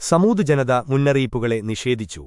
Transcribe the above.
സമൂത് ജനത മുന്നറിയിപ്പുകളെ നിഷേധിച്ചു